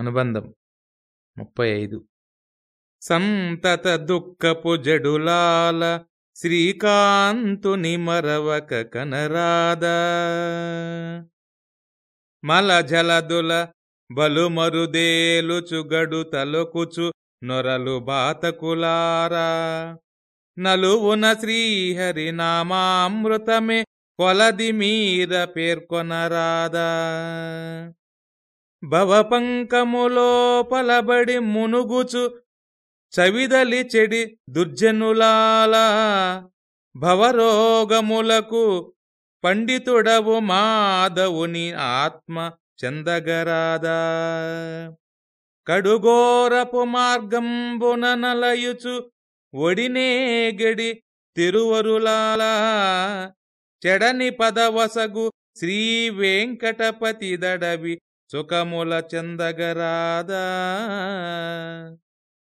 అనుబంధం. ముప్పై ఐదు. సంతత దుఃఖపు జడులాల శ్రీకాంతుని మరవక కనరాద. మల జలదుల బలుమరుదేలుచుగడు తలొకుచు నొరలు బాతకులారా. నలువున శ్రీహరి నామామృతమే కొలది మీర పేర్కొనరాదా. భవపంకములోపలబడి మునుగుచు చవిదలి చెడి దుర్జనులాలా భవరోగములకు పండితుడవు మాధవుని ఆత్మ చందగరాదా. కడుగోరపు మార్గంబున నలయుచు ఒడినేగడి తిరువరులాలా చెడని పదవసగు శ్రీ వెంకటపతి దడవి సుఖముల చెందగరాదా.